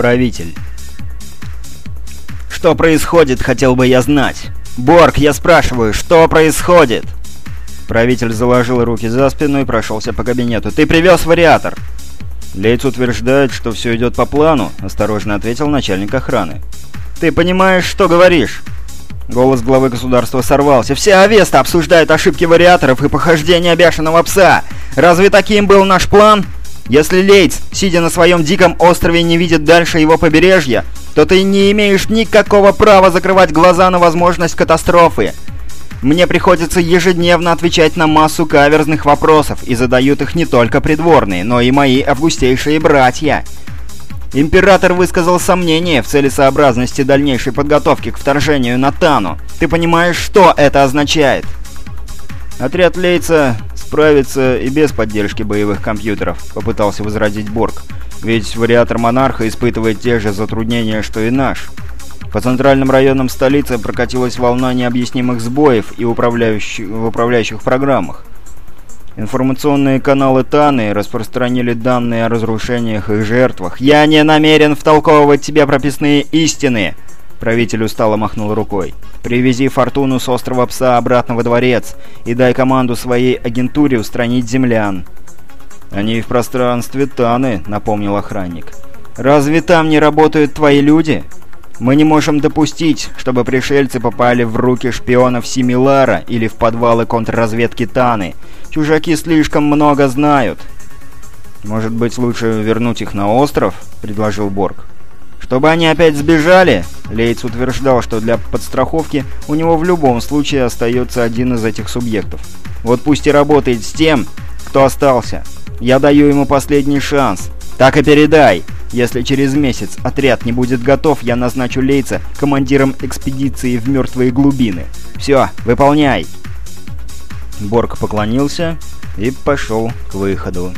Правитель. «Что происходит, хотел бы я знать. Борг, я спрашиваю, что происходит?» Правитель заложил руки за спину и прошелся по кабинету. «Ты привез вариатор!» Лейц утверждает, что все идет по плану, осторожно ответил начальник охраны. «Ты понимаешь, что говоришь?» Голос главы государства сорвался. «Вся Авеста обсуждает ошибки вариаторов и похождения бешеного пса! Разве таким был наш план? Если Лейтс, сидя на своем диком острове, не видит дальше его побережья, то ты не имеешь никакого права закрывать глаза на возможность катастрофы. Мне приходится ежедневно отвечать на массу каверзных вопросов, и задают их не только придворные, но и мои августейшие братья. Император высказал сомнение в целесообразности дальнейшей подготовки к вторжению на Тану. Ты понимаешь, что это означает? Отряд Лейца справится и без поддержки боевых компьютеров, попытался возразить Борг. Ведь вариатор Монарха испытывает те же затруднения, что и наш. По центральным районам столицы прокатилась волна необъяснимых сбоев и управляющих, в управляющих программах. Информационные каналы Таны распространили данные о разрушениях и жертвах. «Я не намерен втолковывать тебе прописные истины!» Правитель устало махнул рукой. «Привези Фортуну с острова Пса обратно во дворец и дай команду своей агентуре устранить землян». «Они в пространстве Таны», — напомнил охранник. «Разве там не работают твои люди?» Мы не можем допустить, чтобы пришельцы попали в руки шпионов Симилара или в подвалы контрразведки Таны. Чужаки слишком много знают. Может быть, лучше вернуть их на остров, предложил Борг. Чтобы они опять сбежали? Лейтс утверждал, что для подстраховки у него в любом случае остается один из этих субъектов. Вот пусть и работает с тем, кто остался. Я даю ему последний шанс. Так и передай. Если через месяц отряд не будет готов, я назначу Лейца командиром экспедиции в мертвые глубины. Все, выполняй!» Борг поклонился и пошел к выходу.